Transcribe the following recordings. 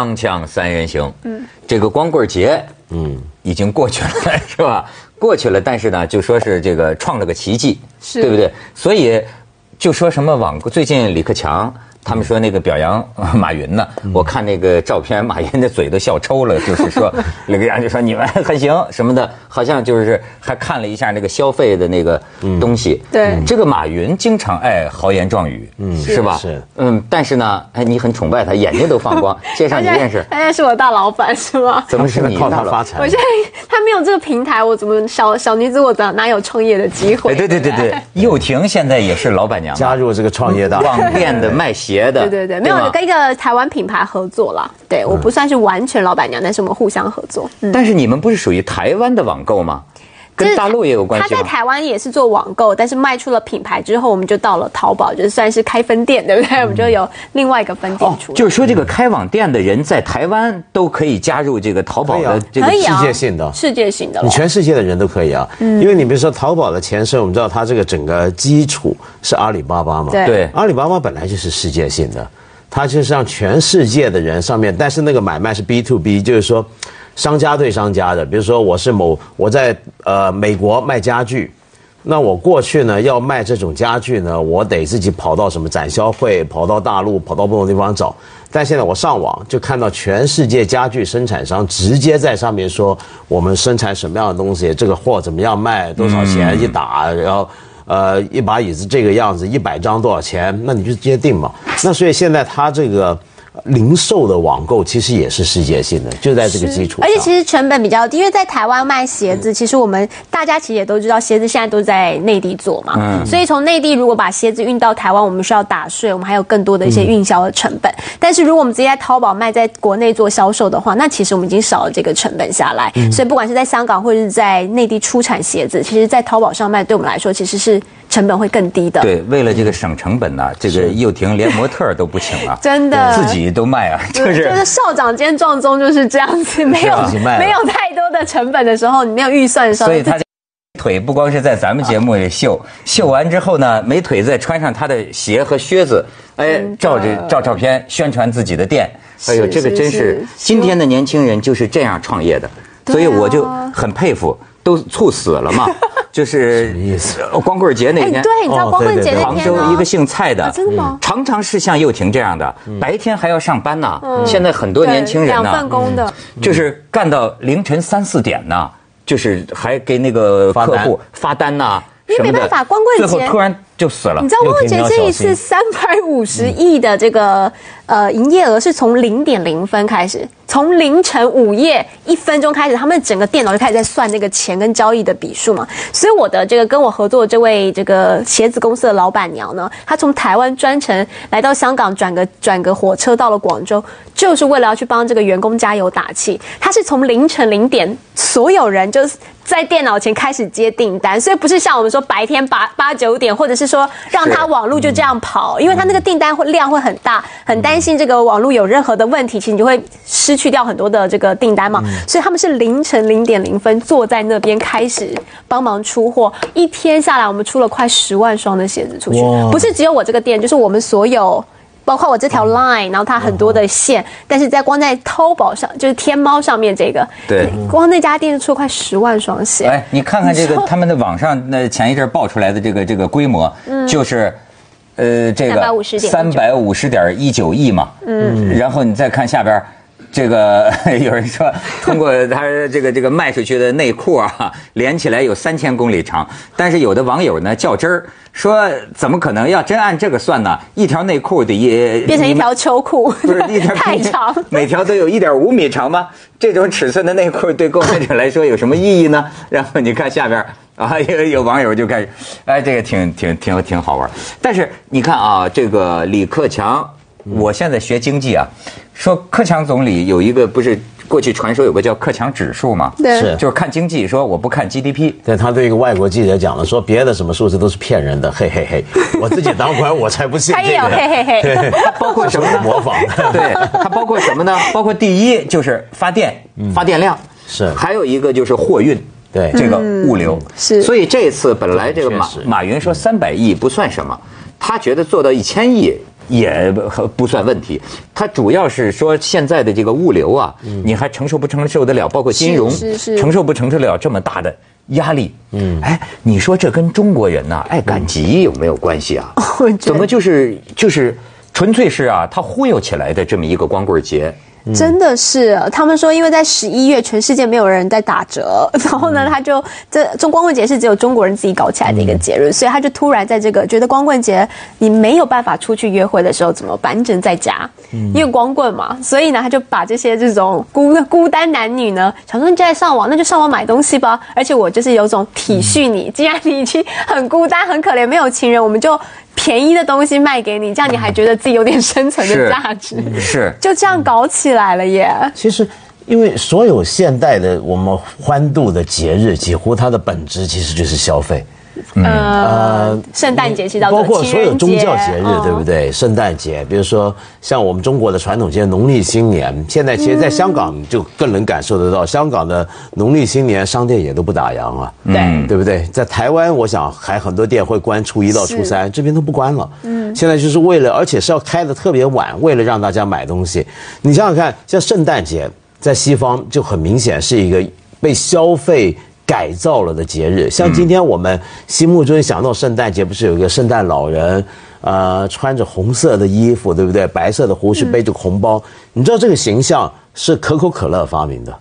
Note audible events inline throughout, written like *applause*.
锵锵三人行，嗯，这个光棍节，嗯，已经过去了，是吧？过去了，但是呢，就说是这个创了个奇迹，是对不对？所以就说什么网最近李克强。他们说那个表扬马云呢，我看那个照片，马云的嘴都笑抽了，就是说李克强就说你们还行什么的，好像就是还看了一下那个消费的那个东西。对，这个马云经常爱豪言壮语，嗯，是吧？是，嗯，但是呢，哎，你很崇拜他，眼睛都放光。*laughs* 介绍你认识，他现在是我大老板是吗？怎么是你靠他发财？*laughs* 我现在他没有这个平台，我怎么小小女子我哪哪有创业的机会？对对对对，*laughs* 又婷现在也是老板娘，加入这个创业大网店的卖鞋的，对对对，没有跟一个台湾品牌合作了。对我不算是完全老板娘，但是我们互相合作。但是你们不是属于台湾的网购吗？跟大陆也有关系。他在台湾也是做网购，但是卖出了品牌之后，我们就到了淘宝，就算是开分店，对不对？我们就有另外一个分店出。就是说，这个开网店的人在台湾都可以加入这个淘宝的这个世界性的、世界性的，你全世界的人都可以啊。嗯因为你比如说淘宝的前身，我们知道它这个整个基础是阿里巴巴嘛，对，阿里巴巴本来就是世界性的。它就是让全世界的人上面，但是那个买卖是 B to B，就是说，商家对商家的。比如说，我是某我在呃美国卖家具，那我过去呢要卖这种家具呢，我得自己跑到什么展销会，跑到大陆，跑到不同地方找。但现在我上网就看到全世界家具生产商直接在上面说，我们生产什么样的东西，这个货怎么样卖，多少钱一打，然后。呃，一把椅子这个样子，一百张多少钱？那你就直接定嘛。那所以现在他这个。零售的网购其实也是世界性的，就在这个基础。而且其实成本比较低，因为在台湾卖鞋子，其实我们大家其实也都知道，鞋子现在都在内地做嘛。嗯。所以从内地如果把鞋子运到台湾，我们需要打税，我们还有更多的一些运销的成本。但是如果我们直接在淘宝卖，在国内做销售的话，那其实我们已经少了这个成本下来。所以不管是在香港或者是在内地出产鞋子，其实在淘宝上卖，对我们来说其实是成本会更低的。对，为了这个省成本呢，这个又婷连模特都不请了，*laughs* 真的自己都卖啊。就是就是校长兼壮宗就是这样子，*laughs* 没有没有太多的成本的时候，你没有预算的时候，所以他腿不光是在咱们节目里秀，秀完之后呢，没腿再穿上他的鞋和靴子，哎，照着照照片宣传自己的店。哎呦，这个真是今天的年轻人就是这样创业的，所以我就很佩服，都猝死了嘛。*laughs* 就是什么意思？光棍节那天，对，你知道光棍节那天，杭州一个姓蔡的，真的吗？常常是像又婷这样的，白天还要上班呢。现在很多年轻人呢，两份工的，就是干到凌晨三四点呢，就是还给那个客户发单呢。因为没办法，光棍节最后突然就死了。你知道光棍节这一次三百五十亿的这个呃营业额是从零点零分开始。从凌晨午夜一分钟开始，他们整个电脑就开始在算那个钱跟交易的笔数嘛。所以我的这个跟我合作的这位这个鞋子公司的老板娘呢，她从台湾专程来到香港，转个转个火车到了广州，就是为了要去帮这个员工加油打气。她是从凌晨零点，所有人就是在电脑前开始接订单，所以不是像我们说白天八八九点，或者是说让他网络就这样跑，因为他那个订单会量会很大，很担心这个网络有任何的问题，其实你就会失。去掉很多的这个订单嘛，所以他们是凌晨零点零分坐在那边开始帮忙出货。一天下来，我们出了快十万双的鞋子出去，不是只有我这个店，就是我们所有，包括我这条 line，然后它很多的线，但是在光在淘宝上，就是天猫上面这个，对，光那家店就出了快十万双鞋。哎，你看看这个他们的网上那前一阵爆出来的这个这个规模，就是，呃，这个三百五十点一九亿嘛，嗯，然后你再看下边。这个 *laughs* 有人说，通过他这个这个卖出去的内裤啊，连起来有三千公里长。但是有的网友呢较真儿，说怎么可能？要真按这个算呢，一条内裤得也变成一条秋裤，不是一条 *laughs* 太长，*laughs* 每条都有一点五米长吗？这种尺寸的内裤对购买者来说有什么意义呢？然后你看下边啊，*laughs* 有有网友就开始，哎，这个挺挺挺挺好玩。但是你看啊，这个李克强。我现在学经济啊，说克强总理有一个不是过去传说有个叫克强指数嘛，对，是就是看经济，说我不看 GDP。对他对一个外国记者讲了，说别的什么数字都是骗人的，嘿嘿嘿，我自己当官我才不信这个。他也有嘿嘿嘿，包括什么 *laughs* 模仿？*laughs* 对，它包括什么呢？包括第一就是发电，发电量是，还有一个就是货运，对，这个物流是。所以这次本来这个马马云说三百亿不算什么。他觉得做到一千亿也不算问题，他主要是说现在的这个物流啊，你还承受不承受得了？包括金融，承受不承受得了这么大的压力？嗯，哎，你说这跟中国人呐爱赶集有没有关系啊？*laughs* 怎么就是就是纯粹是啊，他忽悠起来的这么一个光棍节？真的是，他们说，因为在十一月，全世界没有人在打折，*laughs* 然后呢，他就这中光棍节是只有中国人自己搞起来的一个节日，所以他就突然在这个觉得光棍节你没有办法出去约会的时候怎么办？你只能在家，因为光棍嘛，所以呢，他就把这些这种孤孤单男女呢，想说你在上网，那就上网买东西吧。而且我就是有种体恤你，既然你已经很孤单、很可怜，没有情人，我们就。便宜的东西卖给你，这样你还觉得自己有点生存的价值，是就这样搞起来了耶。其实，因为所有现代的我们欢度的节日，几乎它的本质其实就是消费。呃，圣诞节、到包括所有宗教节日，对不对？圣诞节，比如说像我们中国的传统节农历新年，现在其实在香港就更能感受得到，香港的农历新年商店也都不打烊啊，对对不对？在台湾，我想还很多店会关初一到初三，这边都不关了。嗯，现在就是为了，而且是要开的特别晚，为了让大家买东西。你想想看，像圣诞节在西方就很明显是一个被消费。改造了的节日，像今天我们心目中想到圣诞节，不是有一个圣诞老人，呃，穿着红色的衣服，对不对？白色的胡须，背着红包。你知道这个形象是可口可乐发明的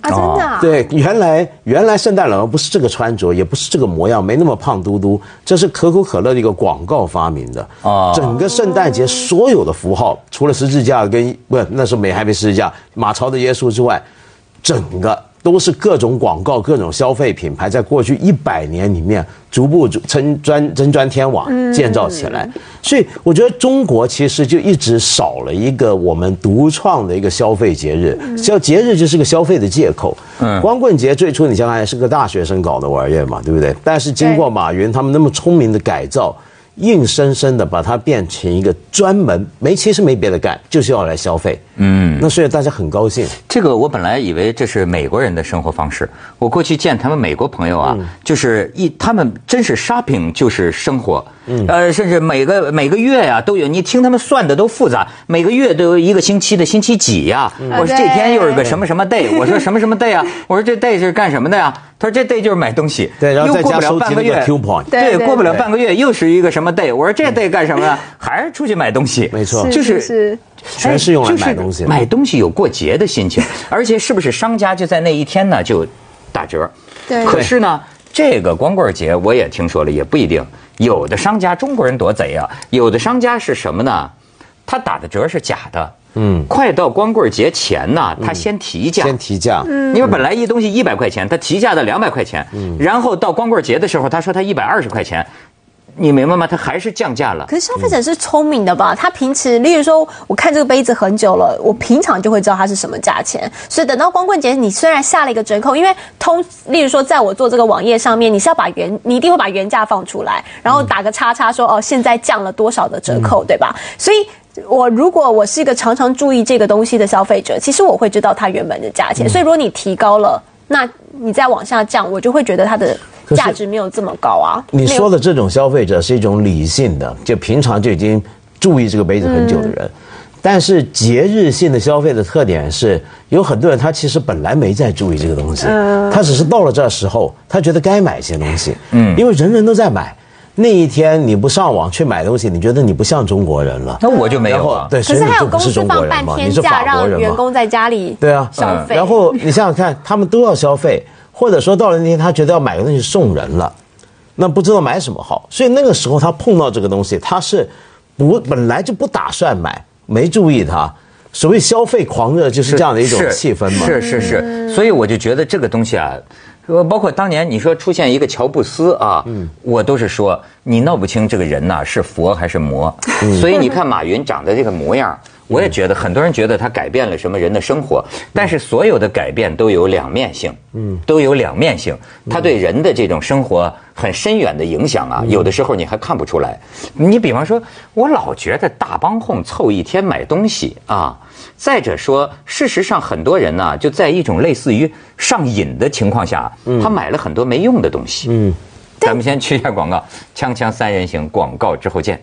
啊？真的？对，原来原来圣诞老人不是这个穿着，也不是这个模样，没那么胖嘟嘟。这是可口可乐的一个广告发明的啊。整个圣诞节所有的符号，除了十字架跟不，那时候没还没十字架，马槽的耶稣之外，整个。都是各种广告、各种消费品牌，在过去一百年里面逐步增砖增砖添瓦建造起来。所以我觉得中国其实就一直少了一个我们独创的一个消费节日，消节日就是个消费的借口。嗯，光棍节最初你想想是个大学生搞的玩意儿嘛，对不对？但是经过马云他们那么聪明的改造。硬生生的把它变成一个专门没，其实没别的干，就是要来消费。嗯，那所以大家很高兴。这个我本来以为这是美国人的生活方式。我过去见他们美国朋友啊，就是一他们真是 shopping 就是生活。嗯，呃，甚至每个每个月呀都有，你听他们算的都复杂，每个月都有一个星期的星期几呀。我说这天又是个什么什么 day，我说 *laughs* 什么什么 day 啊？我说这 day 是干什么的呀？他说这 day 就是买东西。对，然后再加收集那个 coupon。对，过不了半个月又是一个什么 day？我说这 day 干什么呢？还是出去买东西。没错，就是全是用来买东西。买东西有过节的心情，*laughs* 而且是不是商家就在那一天呢就打折？对。可是呢，这个光棍节我也听说了，也不一定。有的商家中国人多贼啊！有的商家是什么呢？他打的折是假的。嗯，快到光棍节前呢，他先提价。先提价。嗯。因为本来一东西一百块钱，他提价到两百块钱。嗯。然后到光棍节的时候，他说他一百二十块钱。你明白吗？它还是降价了。可是消费者是聪明的吧？他平时，例如说，我看这个杯子很久了，我平常就会知道它是什么价钱。所以等到光棍节，你虽然下了一个折扣，因为通，例如说，在我做这个网页上面，你是要把原，你一定会把原价放出来，然后打个叉叉说，哦，现在降了多少的折扣，对吧？所以，我如果我是一个常常注意这个东西的消费者，其实我会知道它原本的价钱。所以，如果你提高了，那你再往下降，我就会觉得它的。价值没有这么高啊！你说的这种消费者是一种理性的，就平常就已经注意这个杯子很久的人。但是节日性的消费的特点是，有很多人他其实本来没在注意这个东西，他只是到了这时候，他觉得该买一些东西。嗯，因为人人都在买，那一天你不上网去买东西，你觉得你不像中国人了。那我就没有啊。对，可是还有公司放半天假，让员工在家里对啊消费。然后你想想看，他们都要消费。或者说到了那天，他觉得要买个东西送人了，那不知道买什么好，所以那个时候他碰到这个东西，他是不本来就不打算买，没注意他。所谓消费狂热就是这样的一种气氛嘛。是是是，所以我就觉得这个东西啊，包括当年你说出现一个乔布斯啊，我都是说你闹不清这个人呐是佛还是魔。所以你看马云长得这个模样。我也觉得很多人觉得它改变了什么人的生活，但是所有的改变都有两面性，嗯，都有两面性。它对人的这种生活很深远的影响啊，有的时候你还看不出来。你比方说，我老觉得大帮哄凑一天买东西啊。再者说，事实上很多人呢，就在一种类似于上瘾的情况下，他买了很多没用的东西。嗯，咱们先去一下广告，锵锵三人行广告之后见。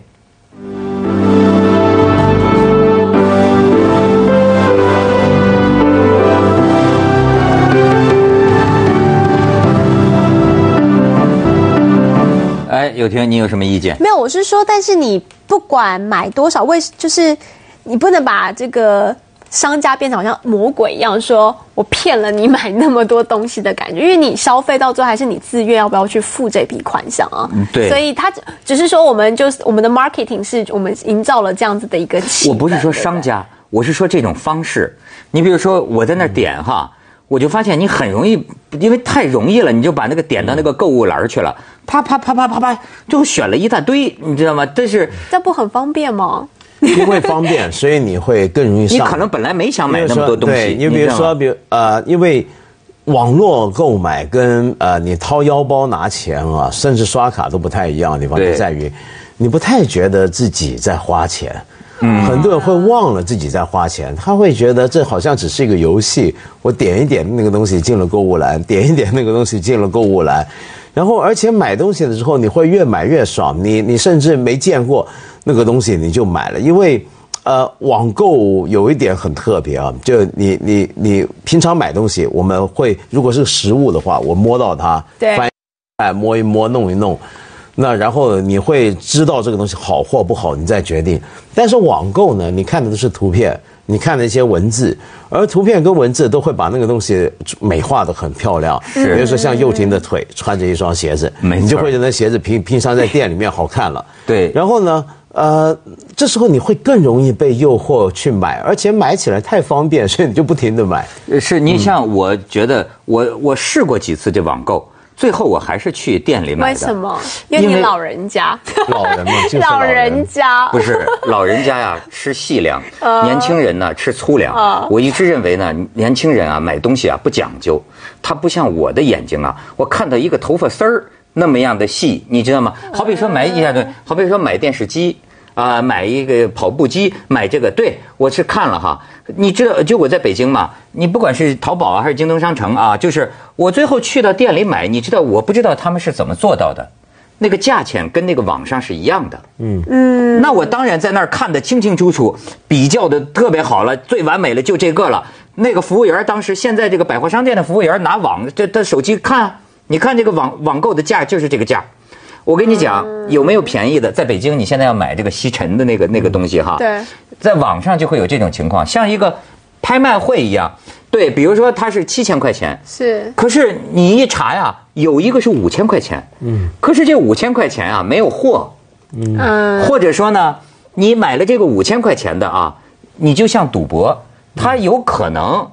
有听你有什么意见？没有，我是说，但是你不管买多少，为就是你不能把这个。商家变成好像魔鬼一样，说我骗了你买那么多东西的感觉，因为你消费到最后还是你自愿要不要去付这笔款项啊？对，所以他只是说我们就是我们的 marketing 是我们营造了这样子的一个气氛。我不是说商家，我是说这种方式。你比如说我在那点哈，我就发现你很容易，因为太容易了，你就把那个点到那个购物篮去了，啪啪啪啪啪啪，就选了一大堆，你知道吗？但是这不很方便吗？因为方便，所以你会更容易上。你可能本来没想买那么多东西。你比如说，比如呃，因为网络购买跟呃你掏腰包拿钱啊，甚至刷卡都不太一样的地方就在于，你不太觉得自己在花钱。嗯。很多人会忘了自己在花钱，他会觉得这好像只是一个游戏，我点一点那个东西进了购物篮，点一点那个东西进了购物篮，然后而且买东西的时候你会越买越爽，你你甚至没见过。那个东西你就买了，因为，呃，网购有一点很特别啊，就你你你平常买东西，我们会如果是实物的话，我摸到它，对，哎，摸一摸，弄一弄，那然后你会知道这个东西好或不好，你再决定。但是网购呢，你看的都是图片。你看的一些文字，而图片跟文字都会把那个东西美化的很漂亮。是，比如说像幼婷的腿穿着一双鞋子，你就会觉得鞋子平平常在店里面好看了。*laughs* 对。然后呢，呃，这时候你会更容易被诱惑去买，而且买起来太方便，所以你就不停的买。是你像我觉得，我我试过几次这网购。最后我还是去店里买的。为什么？因为你老人家。老人嘛，*laughs* 老人家。不是老人家呀，吃细粮；*laughs* 年轻人呢，吃粗粮。我一直认为呢，年轻人啊，买东西啊不讲究。他不像我的眼睛啊，我看到一个头发丝儿那么样的细，你知道吗？好比说买一下对，好比说买电视机。啊，买一个跑步机，买这个，对我是看了哈。你知道，就我在北京嘛，你不管是淘宝啊，还是京东商城啊，就是我最后去到店里买，你知道，我不知道他们是怎么做到的，那个价钱跟那个网上是一样的。嗯嗯，那我当然在那儿看得清清楚楚，比较的特别好了，最完美了就这个了。那个服务员当时现在这个百货商店的服务员拿网这他手机看，你看这个网网购的价就是这个价。我跟你讲，有没有便宜的？在北京，你现在要买这个吸尘的那个那个东西哈，对，在网上就会有这种情况，像一个拍卖会一样。对，比如说它是七千块钱，是，可是你一查呀，有一个是五千块钱，嗯，可是这五千块钱啊没有货，嗯，或者说呢，你买了这个五千块钱的啊，你就像赌博，它有可能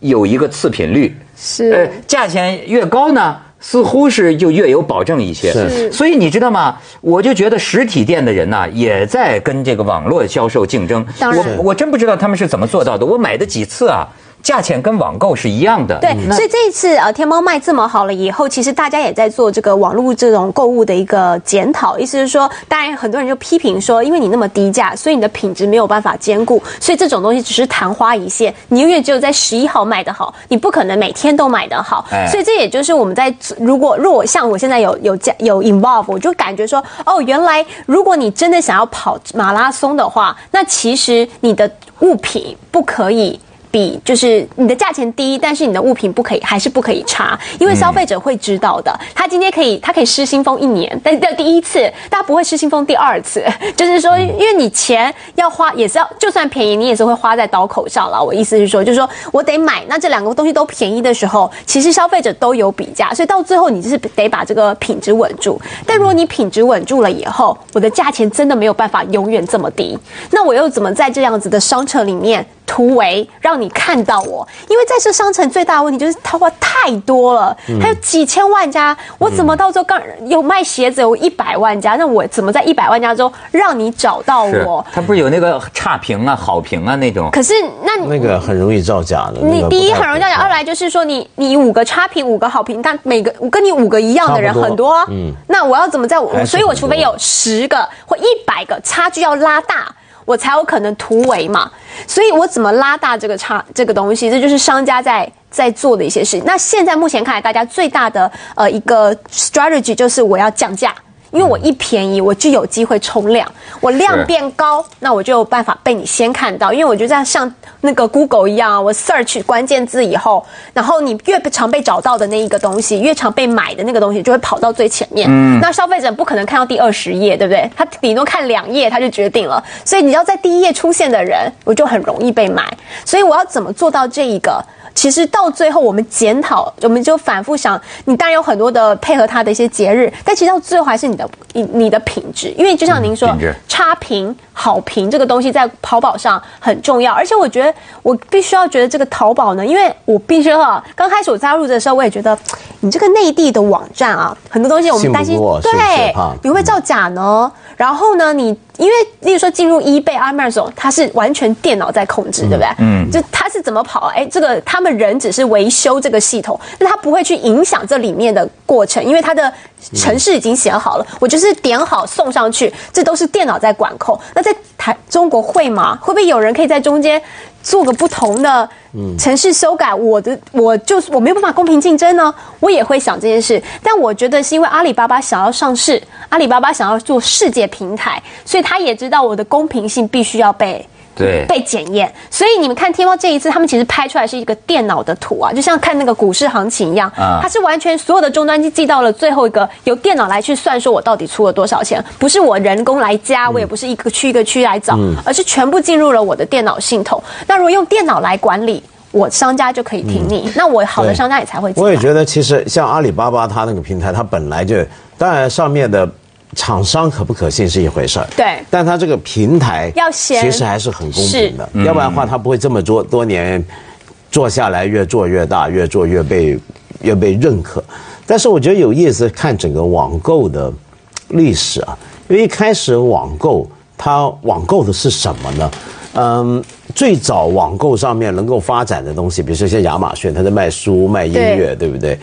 有一个次品率，是，呃，价钱越高呢。似乎是就越有保证一些，所以你知道吗？我就觉得实体店的人呢，也在跟这个网络销售竞争。我我真不知道他们是怎么做到的。我买的几次啊。价钱跟网购是一样的，对，所以这一次呃，天猫卖这么好了以后，其实大家也在做这个网络这种购物的一个检讨，意思是说，当然很多人就批评说，因为你那么低价，所以你的品质没有办法兼顾，所以这种东西只是昙花一现，你永远只有在十一号卖得好，你不可能每天都买得好，所以这也就是我们在如果如果像我现在有有加有 involve，我就感觉说，哦，原来如果你真的想要跑马拉松的话，那其实你的物品不可以。比就是你的价钱低，但是你的物品不可以，还是不可以差，因为消费者会知道的。他今天可以，他可以失心疯一年，但是第一次，他不会失心疯第二次。就是说，因为你钱要花，也是要，就算便宜，你也是会花在刀口上了。我意思是说，就是说我得买，那这两个东西都便宜的时候，其实消费者都有比价，所以到最后你就是得把这个品质稳住。但如果你品质稳住了以后，我的价钱真的没有办法永远这么低，那我又怎么在这样子的商城里面？突围让你看到我，因为在这商城最大的问题就是淘宝太多了，还有几千万家，我怎么到时候刚有卖鞋子有一百万家，那我怎么在一百万家中让你找到我？他不是有那个差评啊、好评啊那种？可是那那个很容易造假的。你第一很容易造假，二来就是说你你五个差评五个好评，但每个跟你五个一样的人很多，嗯，那我要怎么在？所以我除非有十个或一百个，差距要拉大。我才有可能突围嘛，所以我怎么拉大这个差这个东西，这就是商家在在做的一些事情。那现在目前看来，大家最大的呃一个 strategy 就是我要降价。因为我一便宜，我就有机会冲量，我量变高，那我就有办法被你先看到。因为我觉得这样像那个 Google 一样啊，我 search 关键字以后，然后你越常被找到的那一个东西，越常被买的那个东西，就会跑到最前面。嗯，那消费者不可能看到第二十页，对不对？他顶多看两页，他就决定了。所以你要在第一页出现的人，我就很容易被买。所以我要怎么做到这一个？其实到最后，我们检讨，我们就反复想，你当然有很多的配合他的一些节日，但其实到最后还是你的你你的品质，因为就像您说，差评好评这个东西在淘宝上很重要，而且我觉得我必须要觉得这个淘宝呢，因为我必须哈，刚开始我加入的时候，我也觉得你这个内地的网站啊，很多东西我们担心，对，你会造假呢？然后呢，你。因为，例如说进入 eBay、Amazon，它是完全电脑在控制，对不对？嗯，就它是怎么跑？哎，这个他们人只是维修这个系统，那它不会去影响这里面的过程，因为它的程式已经写好了，我就是点好送上去，这都是电脑在管控。那在台中国会吗？会不会有人可以在中间？做个不同的城市修改，我的我就是我没有办法公平竞争呢，我也会想这件事。但我觉得是因为阿里巴巴想要上市，阿里巴巴想要做世界平台，所以他也知道我的公平性必须要被。对，被检验，所以你们看天猫这一次，他们其实拍出来是一个电脑的图啊，就像看那个股市行情一样，它是完全所有的终端机寄到了最后一个，由电脑来去算，说我到底出了多少钱，不是我人工来加，我也不是一个区一个区来找，而是全部进入了我的电脑系统。那如果用电脑来管理，我商家就可以听你，那我好的商家也才会。我也觉得，其实像阿里巴巴它那个平台，它本来就当然上面的。厂商可不可信是一回事儿，对，但他这个平台要其实还是很公平的，要不然的话他不会这么多多年做下来，越做越大，越做越被越被认可。但是我觉得有意思，看整个网购的历史啊，因为一开始网购它网购的是什么呢？嗯，最早网购上面能够发展的东西，比如说像亚马逊，它在卖书卖音乐，对不对？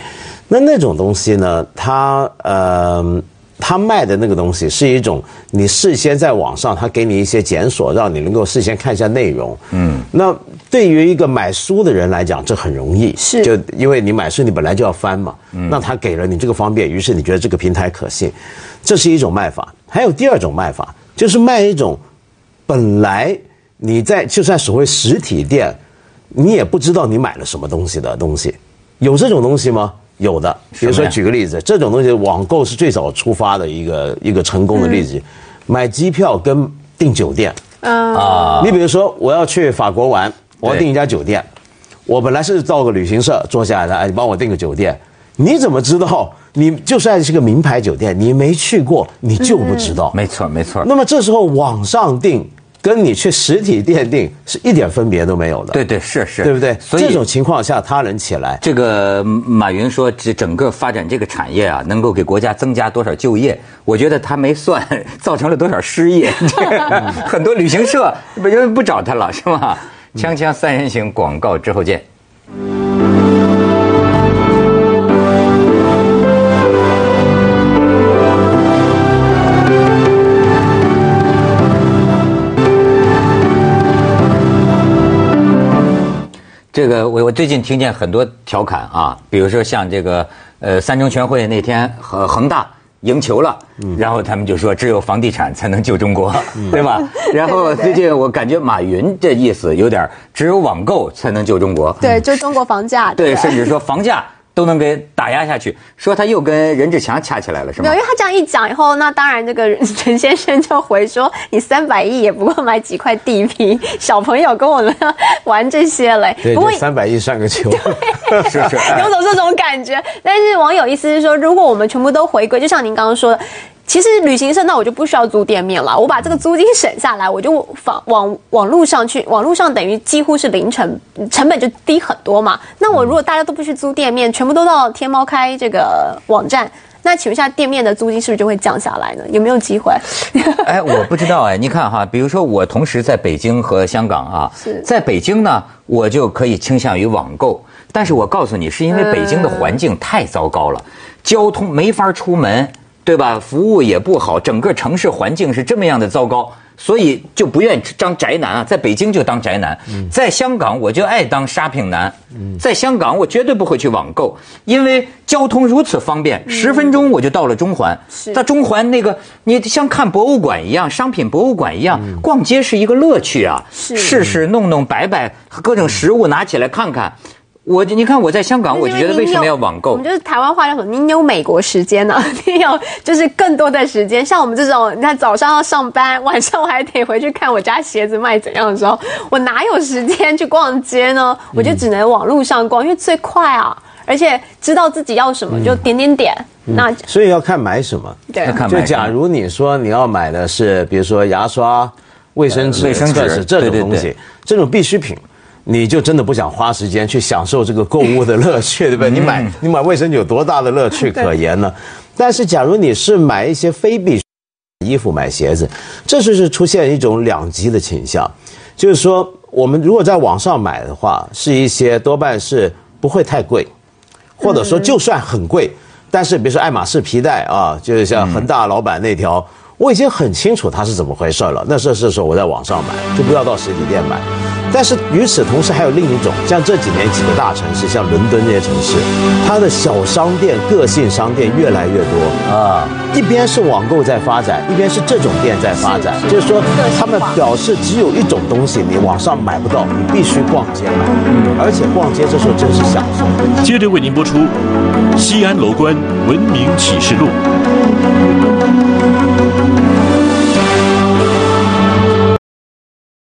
那那种东西呢，它呃。他卖的那个东西是一种，你事先在网上，他给你一些检索，让你能够事先看一下内容。嗯，那对于一个买书的人来讲，这很容易，是就因为你买书你本来就要翻嘛。嗯，那他给了你这个方便，于是你觉得这个平台可信，这是一种卖法。还有第二种卖法，就是卖一种本来你在就算所谓实体店，你也不知道你买了什么东西的东西，有这种东西吗？有的，比如说举个例子，这种东西网购是最早出发的一个一个成功的例子，买机票跟订酒店啊。你比如说我要去法国玩，我要订一家酒店，我本来是到个旅行社坐下来的，哎，你帮我订个酒店，你怎么知道？你就算是个名牌酒店，你没去过，你就不知道。没错，没错。那么这时候网上订。跟你去实体店订是一点分别都没有的。对对是是，对不对？所以这种情况下，他能起来。这个马云说，这整个发展这个产业啊，能够给国家增加多少就业？我觉得他没算造成了多少失业。*laughs* 很多旅行社不不找他了，是吗？锵锵三人行广告之后见。这个我我最近听见很多调侃啊，比如说像这个呃三中全会那天恒恒大赢球了，然后他们就说只有房地产才能救中国，*laughs* 对吧？然后最近我感觉马云这意思有点只有网购才能救中国，对，就中国房价，对，甚至说房价。都能给打压下去，说他又跟任志强掐起来了，是吗？没有，因为他这样一讲以后，那当然这个 *laughs* 陈先生就回说，你三百亿也不过买几块地皮，小朋友跟我们玩这些嘞。对，三百亿算个球，*laughs* 是是，*laughs* 有种这种感觉。但是网友意思是说，如果我们全部都回归，就像您刚刚说的。其实旅行社那我就不需要租店面了，我把这个租金省下来，我就放网网络上去，网络上等于几乎是零成成本就低很多嘛。那我如果大家都不去租店面，全部都到天猫开这个网站，那请问一下店面的租金是不是就会降下来呢？有没有机会？哎，我不知道哎，你看哈，比如说我同时在北京和香港啊，在北京呢，我就可以倾向于网购，但是我告诉你，是因为北京的环境太糟糕了，交通没法出门。对吧？服务也不好，整个城市环境是这么样的糟糕，所以就不愿意当宅男啊，在北京就当宅男，在香港我就爱当 shopping 男，在香港我绝对不会去网购，因为交通如此方便，十分钟我就到了中环。在中环那个，你像看博物馆一样，商品博物馆一样，逛街是一个乐趣啊，试试弄弄摆摆各种食物拿起来看看。我你看我在香港，我就觉得为什么要网购？我们就是台湾话叫什么？你有美国时间呢？*laughs* 你有就是更多的时间。像我们这种，你看早上要上班，晚上我还得回去看我家鞋子卖怎样的时候，我哪有时间去逛街呢？我就只能网络上逛，因为最快啊，而且知道自己要什么就点点点。那所以要看买什么。对，就假如你说你要买的是，比如说牙刷、卫生纸、卫生纸这种东西，这种必需品。你就真的不想花时间去享受这个购物的乐趣，对不对？你买你买卫生有多大的乐趣可言呢？但是，假如你是买一些非必衣服、买鞋子，这就是出现一种两极的倾向。就是说，我们如果在网上买的话，是一些多半是不会太贵，或者说就算很贵，但是比如说爱马仕皮带啊，就是像恒大老板那条，我已经很清楚它是怎么回事了。那是是说我在网上买，就不要到实体店买。但是与此同时，还有另一种，像这几年几个大城市，像伦敦这些城市，它的小商店、个性商店越来越多啊。一边是网购在发展，一边是这种店在发展，就是说，他们表示只有一种东西你网上买不到，你必须逛街买，而且逛街这时候真是享受。接着为您播出《西安楼观文明启示录》。